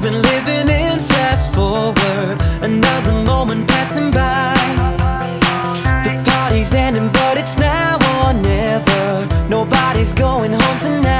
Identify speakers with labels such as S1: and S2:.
S1: Been living in fast forward, another moment passing by. The party's ending, but it's now or never. Nobody's going home tonight.